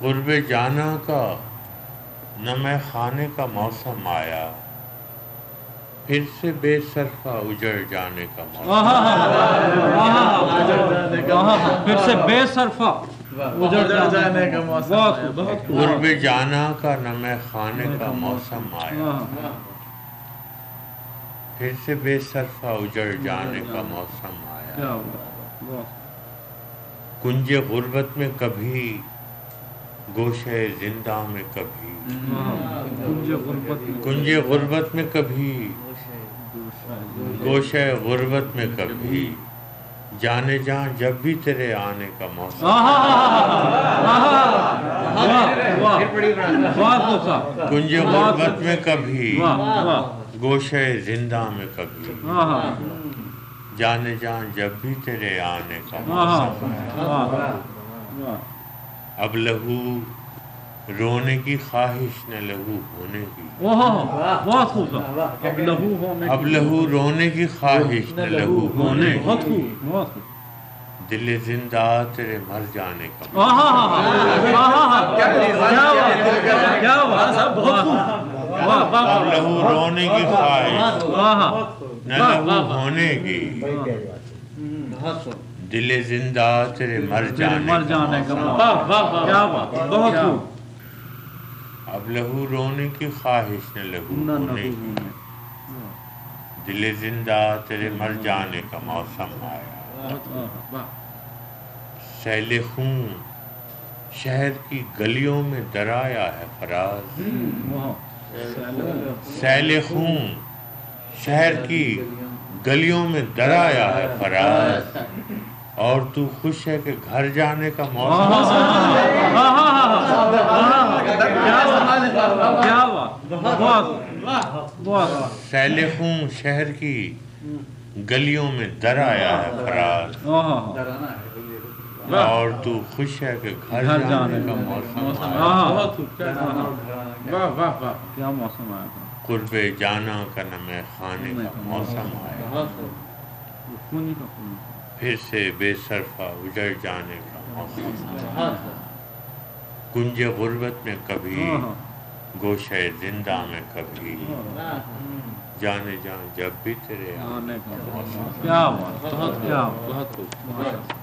قرب جانا کا نہ میں خانے کا موسم آیا پھر سے بے صرفہ اجڑ جانے کا موسم پھر سے بے صرفہ اجڑ جانے کا موسم قرب جانا کا نہ میں خانے کا موسم آیا۔ پھر سے بے صرفہ اجڑ جانے کا موسم آیا۔ کنج غربت میں کبھی گوشہ زندہ میں کبھی۔ کنج غربت میں کبھی گوشہ غربت میں کبھی۔ جانے جہاں جب بھی تیرے آنے کا موسم کنج غربت میں کبھی گوشہ زندہ میں کبھی۔ جانے جہاں جب بھی تیرے آنے کا اب لہو رونے کی خواہش نہ لہو ہونے کی۔ اب لہو رونے کی خواہش نہ لہو ہونے کی۔ دل زندہ تیرے مر جانے کا اب لہو رونے کی خواہش نہ لہو ہونے کی دل زندہ تیرے مر جانے کا اب لہو رونے کی خواہش نہ لہو ہونے کی دل زندہ تیرے مر جانے کا موسم آیا سیل خون شہر کی گلیوں میں درایا ہے فراز سیل خون شہر کی گلیوں میں درایا ہے فراز۔ اور تو خوش ہے کہ گھر جانے کا موسم سیل خون شہر کی گلیوں میں در آیا ہے فراز۔ اور تو خوش ہے کہ گھر جانے کا موسم کیا موسم آیا تھا؟ قرب جانا کا نمے خانے کا موسم. آیا. پھر سے بے صرفہ اجڑ جانے کا موسم کنج غربت میں کبھی گوشہ زندہ میں کبھی. جانے جان جب بھی تیرے آنے کا موسم. کیا بہت کیا بہت